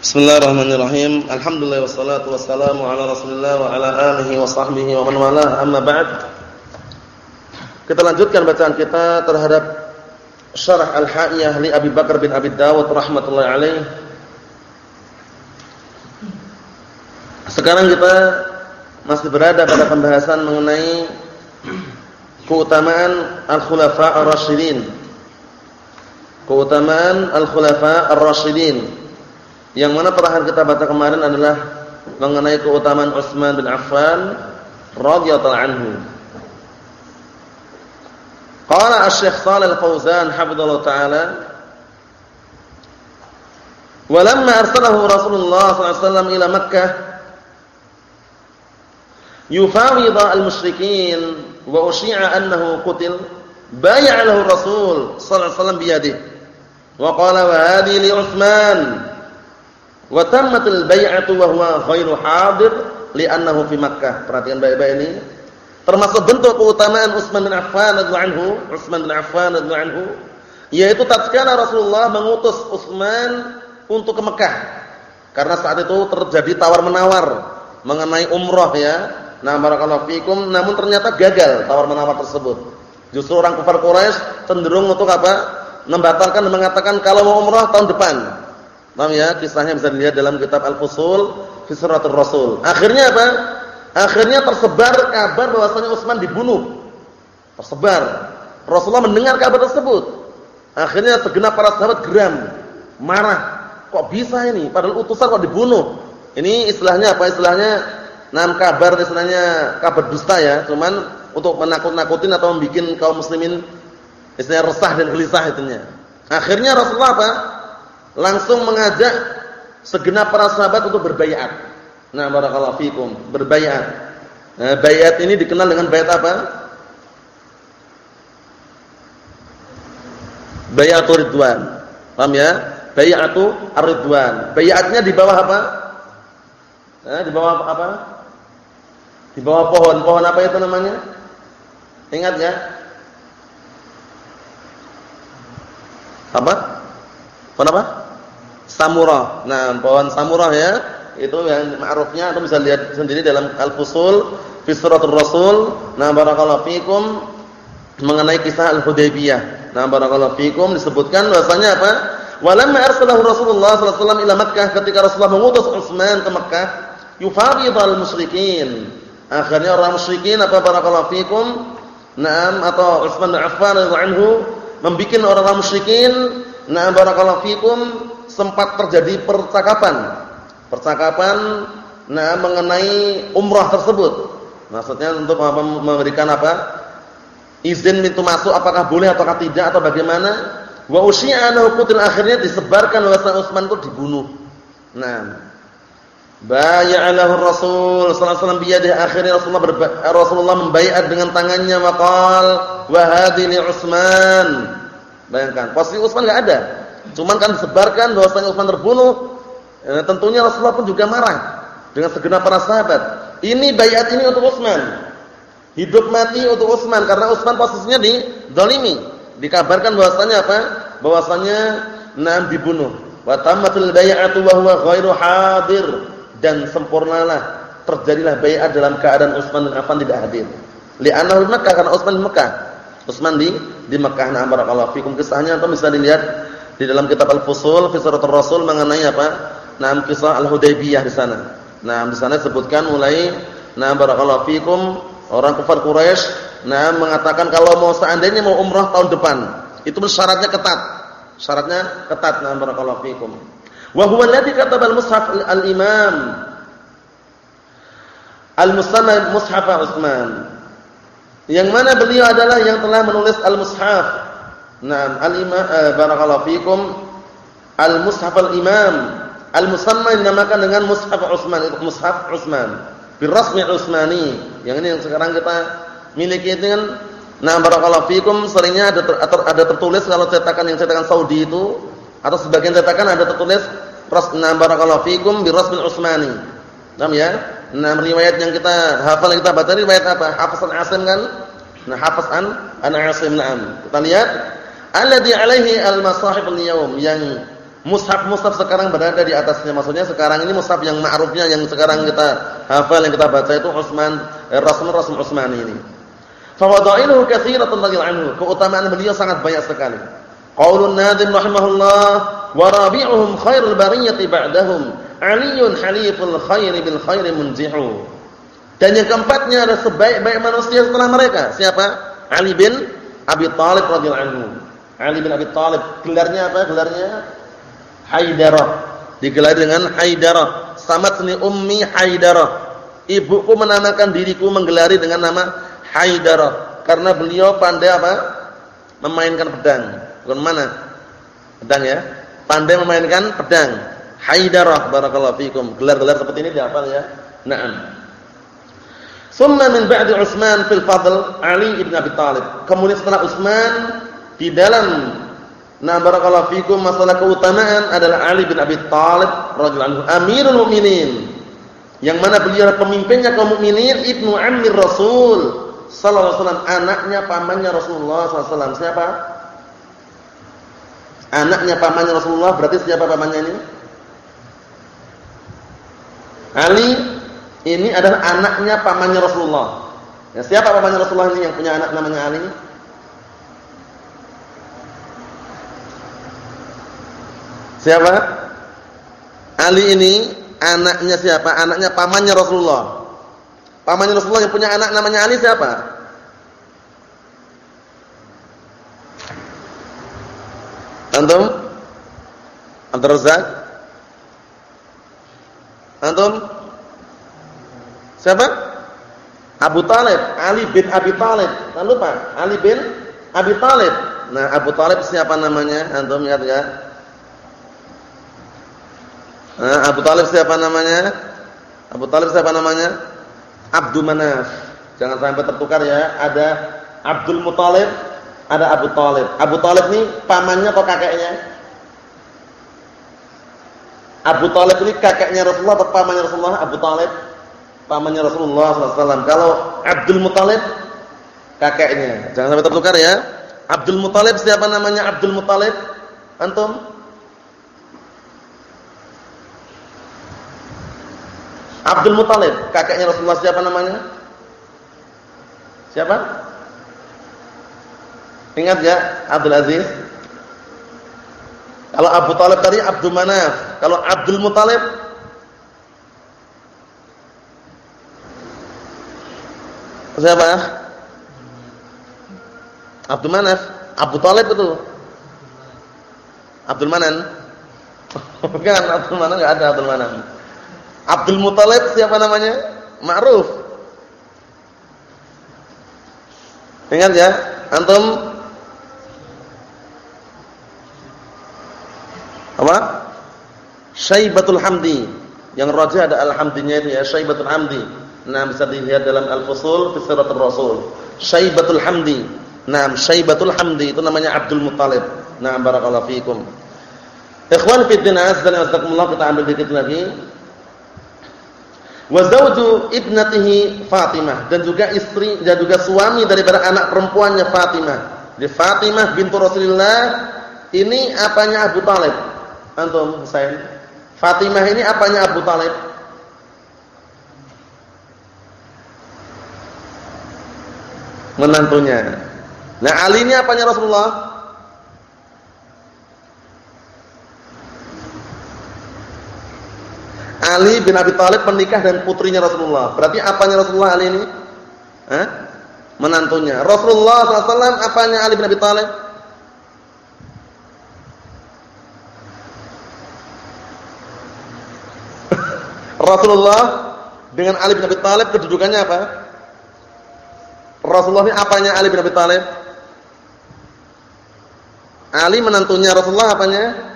Bismillahirrahmanirrahim. Alhamdulillah wassalatu wassalamu ala Rasulillah wa ala alihi wa sahbihi wa man walah. Amma ba'd. Kita lanjutkan bacaan kita terhadap Syarah Al-Ha'iyah li Abi Bakar bin Abi Dawud rahimatullah alaih. Sekarang kita masih berada pada pembahasan mengenai keutamaan Al-Khulafa Ar-Rasyidin. Keutamaan Al-Khulafa Ar-Rasyidin yang mana terakhir kita baca kemarin adalah mengenai keutamaan Utsman bin Affan radhiyallahu anhu. Qala Asy-Syaikh Shalal Al-Fauzan hafizallahu taala Walamma arsalahu Rasulullah sallallahu alaihi wasallam ila Makkah yufawid al-musyrikin wa usyi'a annahu qutil bay'a lahu Rasul sallallahu alaihi wasallam biyadihi wa qala wa hadhihi li Utsman Wa tammatul bai'atu wa huwa ghairu hadir li'annahu fi Makkah. Perhatikan baik-baik ini. Termasuk bentuk keutamaan Utsman bin Affan radhiyallahu anhu, Utsman bin Affan radhiyallahu anhu, yaitu tatkala Rasulullah mengutus Utsman untuk ke Mekah. Karena saat itu terjadi tawar-menawar mengenai umrah ya. Nah, barakallahu fikum, namun ternyata gagal tawar-menawar tersebut. Justru orang kafir Quraisy cenderung untuk apa? Membatalkan dan mengatakan kalau mau umrah tahun depan. Paham ya? Kisahnya bisa dilihat dalam kitab Al-Fusul fi Siratul Rasul. Akhirnya apa? Akhirnya tersebar kabar bahwasanya Utsman dibunuh. Tersebar. Rasulullah mendengar kabar tersebut. Akhirnya segenap para sahabat geram, marah. Kok bisa ini? Padahal utusan kok dibunuh. Ini istilahnya apa? Istilahnya nam kabar istilahnya kabar dusta ya, cuman untuk menakut-nakutin atau membuat kaum muslimin istilahnya resah dan gelisah itunya. Akhirnya Rasulullah apa? Langsung mengajak segenap para sahabat untuk berbaiat. Nah, barakallahu fikum, berbaiat. Nah, baiat ini dikenal dengan baiat apa? Baiatur ridwan. Paham ya? Baiatu ar-ridwan. Baiatnya di bawah apa? Nah, di bawah apa? Di bawah pohon. Pohon apa itu namanya? Ingat ya? Apa? Pohon apa? Samurah. Nah, pohon samurah ya, itu yang ma'rufnya atau bisa lihat sendiri dalam Al-Fusul fi Suratul Rasul. Nah, barakallahu fikum mengenai kisah Al-Hudaybiyah. Nah, barakallahu fikum disebutkan bahasanya apa? Walamma arsalahu Rasulullah sallallahu alaihi wasallam ila Makkah ketika Rasulullah mengutus Utsman ke Makkah, yufawidul musyrikin. Akhirnya orang musyrikin apa barakallahu fikum? Naam atau Utsman bin Affan radhiyallahu anhu membikin orang-orang musyrikin, naam barakallahu fikum sempat terjadi percakapan. Percakapan nah mengenai umrah tersebut. Maksudnya untuk memberikan apa? Izin pintu masuk apakah boleh ataukah tidak atau bagaimana? Wa usyi'anahu qutil akhirnya disebarkan bahwa Utsman itu dibunuh. Nah, Bay'alahu Rasul sallallahu alaihi wasallam akhirnya Rasulullah Rasulullah membaiat dengan tangannya maqal wa hadhihi Utsman. Bayangkan, posisi Utsman enggak ada. Cuman kan disebarkan bahwasanya Utsman terbunuh. Ya, tentunya Rasulullah pun juga marah dengan segenap para sahabat. Ini bayat ini untuk Utsman. Hidup mati untuk Utsman karena Utsman posisinya di zalimi. Dikabarkan bahwasanya apa? Bahwasanya nam dibunuh. Wa tammatul bai'atu wa huwa ghairu hadir dan sempurnalah terjadilah bayat dalam keadaan Utsman bin Affan tidak hadir. Li'annahu Makkah karena Utsman di Mekah. Utsman di di Mekah. Nah, barakallahu fikum kisahnya atau bisa dilihat di dalam kitab Al-Fusul fi Rasul mengenai apa? Naam kisah Al-Hudaybiyah di sana. Nah, di sana disebutkan mulai nah barakallahu fikum orang kafir Quraisy nah mengatakan kalau mau seandainya mau umrah tahun depan, itu syaratnya ketat. Syaratnya ketat nah barakallahu fikum. Wa huwa alladhi kataba al-mushaf al-imam al-musannaf mushaf Utsman. Yang mana beliau adalah yang telah menulis al-mushaf Nah, al-imam eh, barakallahu fikum al-mushaf al-imam al-musamma dinamakan dengan mushaf Utsman itu mushaf Utsman birasmi Utsmani. Yang ini yang sekarang kita miliki kan nah barakallahu fikum seringnya ada ter, ada tertulis kalau cetakan yang cetakan Saudi itu atau sebagian cetakan ada tertulis nah barakallahu fikum birasmi Utsmani. Paham ya? Nah, riwayat yang kita hafal kita baca riwayat apa? Hafiz Asim kan? Nah, Hafiz an An Asim na'am. Kita lihat alladhi alaihi al-masahif al-yawm yang mushaf-mushaf sekarang berada di atasnya. Maksudnya sekarang ini mushaf yang ma'rufnya yang sekarang kita hafal yang kita baca itu Utsman eh, Rasul Rasul Utsmani ini. Fa wadailuhu katsiratun radhiyallahu. Keutamaan beliau sangat banyak sekali. Qaulun Nadim rahimahullah wa rabi'uhum khairul bariyati ba'dahum Aliyun haliful khairi bil khairi munjihu. Dan yang keempatnya ada sebaik-baik manusia setelah mereka. Siapa? Ali bin Abi Thalib radhiyallahu anhu. Ali bin Abi Thalib. Gelarnya apa? Gelarnya Haidarah. Digelar dengan Haidarah. Samat seni ummi Haidarah. Ibuku menamakan diriku menggelari dengan nama Haidarah karena beliau pandai apa? Memainkan pedang. Bukan mana? Pedang ya. Pandai memainkan pedang. Haidarah barakallahu fikum. Gelar-gelar seperti ini dihafal ya. Naam. Summa min ba'di Utsman fil fadl Ali ibn Abi Thalib. Kemudian setelah Utsman di dalam Nah barakallahu fikum masalah keutamaan adalah Ali bin Abi Thalib radhiyallahu Amirul Mukminin. Yang mana beliau pemimpinnya kaum mukminin, ibnu Amir Rasul sallallahu alaihi wasallam, anaknya pamannya Rasulullah sallallahu alaihi wasallam. Siapa? Anaknya pamannya Rasulullah berarti siapa pamannya ini? Ali ini adalah anaknya pamannya Rasulullah. Ya, siapa pamannya Rasulullah ini yang punya anak namanya Ali? Siapa? Ali ini anaknya siapa? Anaknya pamannya Rasulullah. Pamannya Rasulullah yang punya anak namanya Ali siapa? Antum? Abdul Razak? Antum? Siapa? Abu Talib, Ali bin Abi Talib. Jangan lupa, Ali bin Abi Talib. Nah, Abu Talib siapa namanya? Antum ingat enggak? Nah, Abu Talib siapa namanya? Abu Talib siapa namanya? Abdul Manaf. Jangan sampai tertukar ya. Ada Abdul Muthalib, ada Abu Talib. Abu Talib ini pamannya atau kakeknya? Abu Talib ini kakeknya Rasulullah atau pamannya Rasulullah? Abu Talib pamannya Rasulullah SAW. Kalau Abdul Muthalib kakeknya. Jangan sampai tertukar ya. Abdul Muthalib siapa namanya Abdul Muthalib? Antum? Abdul Muthalib, kakeknya Rasulullah siapa namanya? Siapa? Ingat ya, Abdul Aziz? Kalau Abu Talib tadi Abdul Manaf, kalau Abdul Muthalib siapa? Abdul Manaf, Abu Talib itu. Abdul Manan. Bukan Abdul Manan enggak ada Abdul Manan. Abdul Muthalib siapa namanya? Ma'ruf. Ingat ya, antum apa? Syaibatul Hamdi. Yang rajih ada alhamdinya itu ya, Syaibatul Hamdi. Nah, bisa dilihat dalam Al-Fusul fi Siratul Rasul. Syaibatul Hamdi. Nah, Syaibatul Hamdi itu namanya Abdul Muthalib. Nah, barakallahu fiikum. Ikhwan fi din azza wa jalla kita ambil dikit lagi wa zawju ibnatihi Fatimah dan juga istri dan juga suami daripada anak perempuannya Fatimah. Di Fatimah bintu Rasulullah ini apanya Abu Talib? Antum Husain. Fatimah ini apanya Abu Talib? Menantunya. Nah, Ali ini apanya Rasulullah? Ali bin Abi Thalib menikah dengan putrinya Rasulullah. Berarti apanya Rasulullah Ali ini? Hah? Menantunya. Rasulullah SAW apanya Ali bin Abi Thalib? Rasulullah dengan Ali bin Abi Thalib kedudukannya apa? Rasulullah ini apanya Ali bin Abi Thalib? Ali menantunya Rasulullah apanya?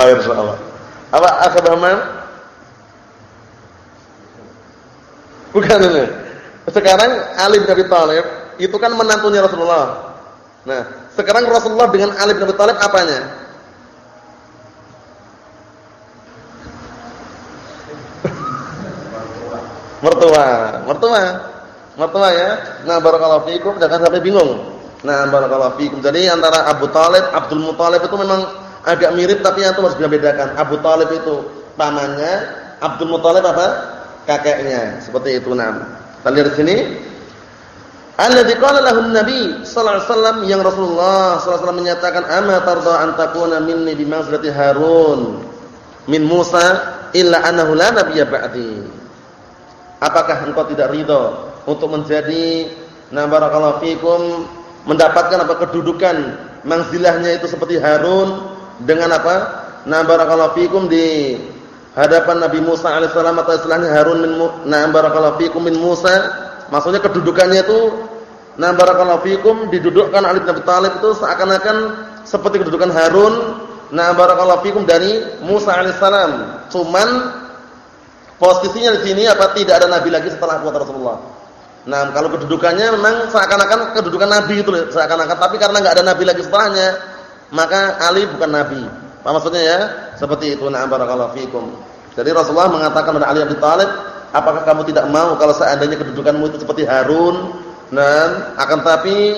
Khair insyaallah. Apa akhir Rahman? Bukan ini. Sekarang Ali bin Abi Thalib itu kan menantunya Rasulullah. Nah, sekarang Rasulullah dengan Ali bin Abi Thalib apanya? mertua, mertua. Mertua ya. Nah, barakallahu fiikum jangan sampai bingung. Nah, barakallahu fikum. Jadi antara Abu Talib, Abdul Muthalib itu memang agak mirip tapi yang itu harus bedakan. Abu Talib itu pamannya, Abdul Muthalib apa? Kakeknya. Seperti itu nah. Kita lihat di sini. Alladzi qala lahu Nabi sallallahu alaihi wasallam yang Rasulullah sallallahu alaihi wasallam menyatakan, "Ama tarda an takuna minni Harun min Musa illa annahu la nabiyya ba'di." Apakah engkau tidak ridho untuk menjadi na barakallahu fikum mendapatkan apa kedudukan manzilahnya itu seperti Harun dengan apa? Na barakallahu fikum di hadapan Nabi Musa alaihissalam atau istilahnya Harun min na barakallahu fikum min Musa. Maksudnya kedudukannya itu na barakallahu fikum didudukkan Ali bin Abi Thalib itu seakan-akan seperti kedudukan Harun na barakallahu fikum dari Musa alaihissalam. Cuman posisinya di sini apa tidak ada nabi lagi setelah Rasulullah. Nah, kalau kedudukannya memang seakan-akan kedudukan nabi itu seakan-akan tapi karena enggak ada nabi lagi setelahnya, maka Ali bukan nabi. Apa maksudnya ya? Seperti itu nah barakallahu fikum. Jadi Rasulullah mengatakan kepada Ali bin Thalib, "Apakah kamu tidak mau kalau seandainya kedudukanmu itu seperti Harun?" Nah, akan tapi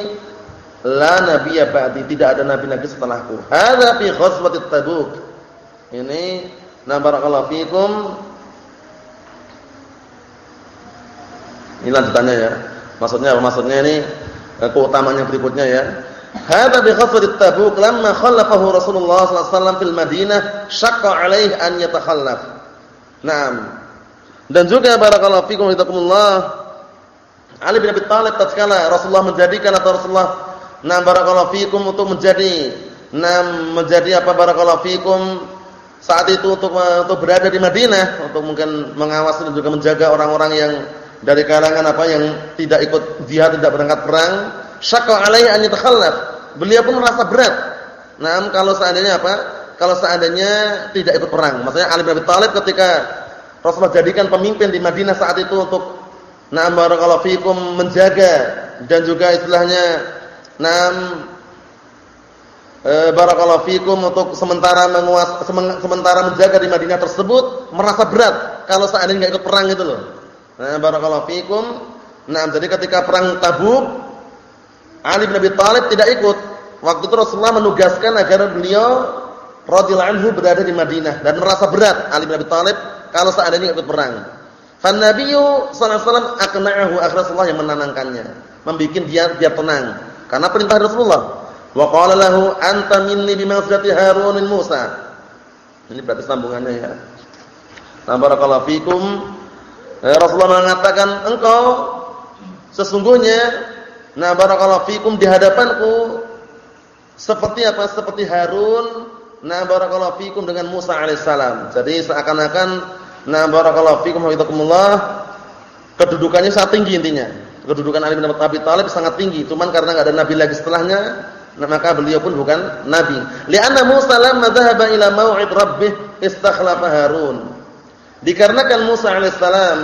la nabiyya ba'di, tidak ada nabi lagi setelahku. Hadza fi ghazwatit Tabuk. Ini nah barakallahu fikum Ini lanjutannya ya. Maksudnya apa? Maksudnya ini eh, keutamanya berikutnya ya. Hadza bi ghazwat Tabuk lamma khallafahu Rasulullah sallallahu alaihi wasallam fil Madinah syaqqa alaihi an yatakhallaf. Naam. Dan juga barakallahu fikum hitakumullah Ali bin Abi Thalib tatkala Rasulullah menjadikan atau Rasulullah nah barakallahu fikum untuk menjadi nah menjadi apa barakallahu fikum saat itu untuk untuk berada di Madinah untuk mungkin mengawasi dan juga menjaga orang-orang yang dari kalangan apa yang tidak ikut jihad tidak berangkat perang syaqqa alaihi an yatakhallaf. Beliau pun merasa berat. Nah kalau seandainya apa? Kalau seandainya tidak ikut perang. Maksudnya Ali bin Abi Thalib ketika Rasulullah jadikan pemimpin di Madinah saat itu untuk na'am barakallahu fikum menjaga dan juga istilahnya na'am e, barakallahu fikum untuk sementara menguas sementara menjaga di Madinah tersebut merasa berat. Kalau seandainya enggak ikut perang itu loh. Nah, barakallahu fikum. Nah, jadi ketika perang Tabuk, Ali bin Abi Thalib tidak ikut. Waktu itu Rasulullah menugaskan agar beliau radhiyallahu anhu berada di Madinah dan merasa berat Ali bin Abi Thalib kalau seandainya ikut perang. Fan Nabiyyu sallallahu alaihi wasallam aqna'ahu Rasulullah yang menenangkannya, membikin dia dia tenang karena perintah Rasulullah. Wa qala lahu anta minni bi manzilati Harun Musa. Ini berarti sambungannya ya. Nah, barakallahu fikum. Eh, Rasulullah mengatakan engkau sesungguhnya nah barakallahu fikum di hadapanku seperti apa? Seperti Harun nah barakallahu fikum dengan Musa alaihissalam. Jadi seakan-akan nah barakallahu fikum hafizakumullah kedudukannya sangat tinggi intinya. Kedudukan Ali bin Abi Thalib sangat tinggi, cuman karena enggak ada nabi lagi setelahnya, nah, maka beliau pun bukan nabi. Li'anna Musa lamma dhahaba ila mau'id rabbih istakhlafa Harun. Dikarenakan Musa alaihissalam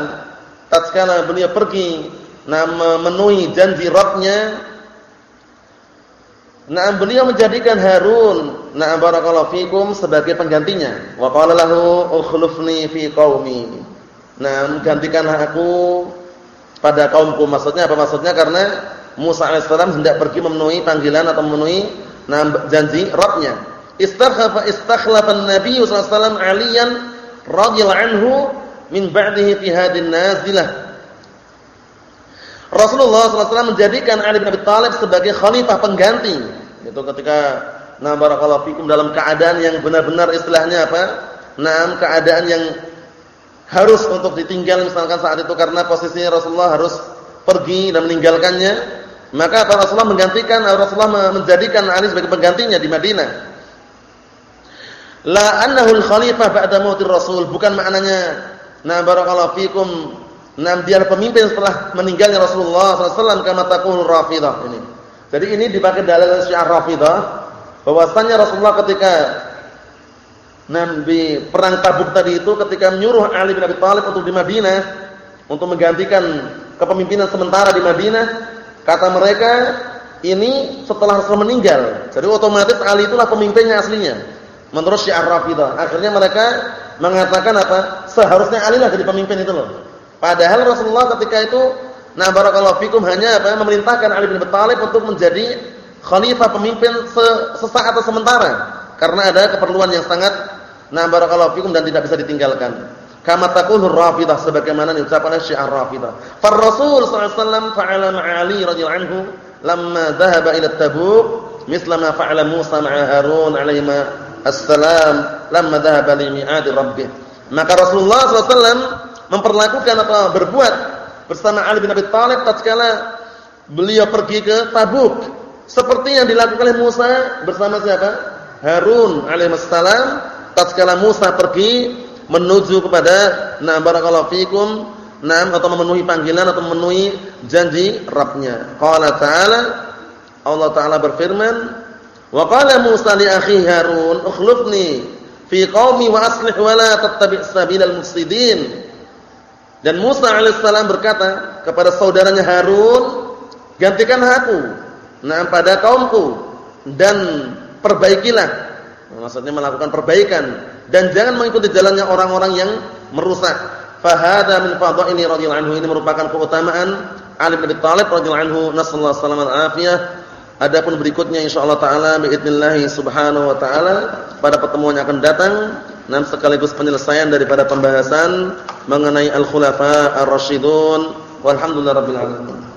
tatkala beliau pergi nah memenuhi janji Rabbnya. Nah beliau menjadikan Harun nah barakallahu fikum sebagai penggantinya. Wa qala lahu ukhlifni fi qaumi. Nah gantikanlah aku pada kaumku. Maksudnya apa? Maksudnya karena Musa alaihissalam hendak pergi memenuhi panggilan atau memenuhi nah janji Rabbnya. Istakhlafa istakhlafa an-nabiy sallallahu alaihi wasallam aliyan radhiyallahu anhu min ba'dihi fi hadin nazilah. Rasulullah SAW menjadikan Ali bin Abi Thalib sebagai khalifah pengganti. Itu ketika nah barakallahu fikum dalam keadaan yang benar-benar istilahnya apa? Nah, keadaan yang harus untuk ditinggal misalkan saat itu karena posisinya Rasulullah harus pergi dan meninggalkannya, maka Rasulullah menggantikan Rasulullah menjadikan Ali sebagai penggantinya di Madinah. La annahu al-khalifah ba'da mautir Rasul, bukan maknanya nah barakallahu fikum, nah dia pemimpin setelah meninggalnya Rasulullah sallallahu kama taqul Rafidah ini. Jadi ini dipakai dalil Syiah Rafidah bahwasanya Rasulullah ketika Nabi perang Tabuk tadi itu ketika menyuruh Ali bin Abi Thalib untuk di Madinah untuk menggantikan kepemimpinan sementara di Madinah, kata mereka ini setelah Rasul meninggal. Jadi otomatis Ali itulah pemimpinnya aslinya menurut Syiah Rafidah. Akhirnya mereka mengatakan apa? Seharusnya Ali lah jadi pemimpin itu loh. Padahal Rasulullah ketika itu Nah, barakallahu fikum hanya apa? memerintahkan Ali bin Abi Thalib untuk menjadi khalifah pemimpin sesaat atau sementara karena ada keperluan yang sangat nah barakallahu fikum dan tidak bisa ditinggalkan. Kama taqulur Rafidah sebagaimana diucapkan oleh Syiah Rafidah. Far Rasul sallallahu alaihi wasallam fa'ala ma'ali radhiyallahu anhu lamma dhahaba ila Tabuk misla ma fa'ala Musa ma'a Harun alaihi assalam lamma dhahaba li mi'adi rabbih. Maka Rasulullah sallallahu alaihi wasallam memperlakukan atau berbuat bersama Ali bin Abi Thalib tatkala beliau pergi ke Tabuk seperti yang dilakukan oleh Musa bersama siapa? Harun alaihissalam tatkala Musa pergi menuju kepada na barakallahu fikum nam atau memenuhi panggilan atau memenuhi janji Rabbnya. Qala ta'ala Allah taala berfirman, "Wa qala Musa li akhi Harun, ukhlifni fi qaumi wa aslih wa la tattabi' sabilal mufsidin." Dan Musa alaihissalam berkata kepada saudaranya Harun, "Gantikan aku nah pada kaumku dan perbaikilah." Maksudnya melakukan perbaikan dan jangan mengikuti jalannya orang-orang yang merusak. Fahada min fadhaili radhiyallahu anhu ini merupakan keutamaan Ali bin Abi Thalib radhiyallahu anhu nasallahu alaihi afiyah. Adapun berikutnya insyaallah taala باذنillah subhanahu wa taala pada pertemuan yang akan datang dan sekaligus penyelesaian daripada pembahasan mengenai al-khulafa ar-rasyidun walhamdulillahirabbil alamin.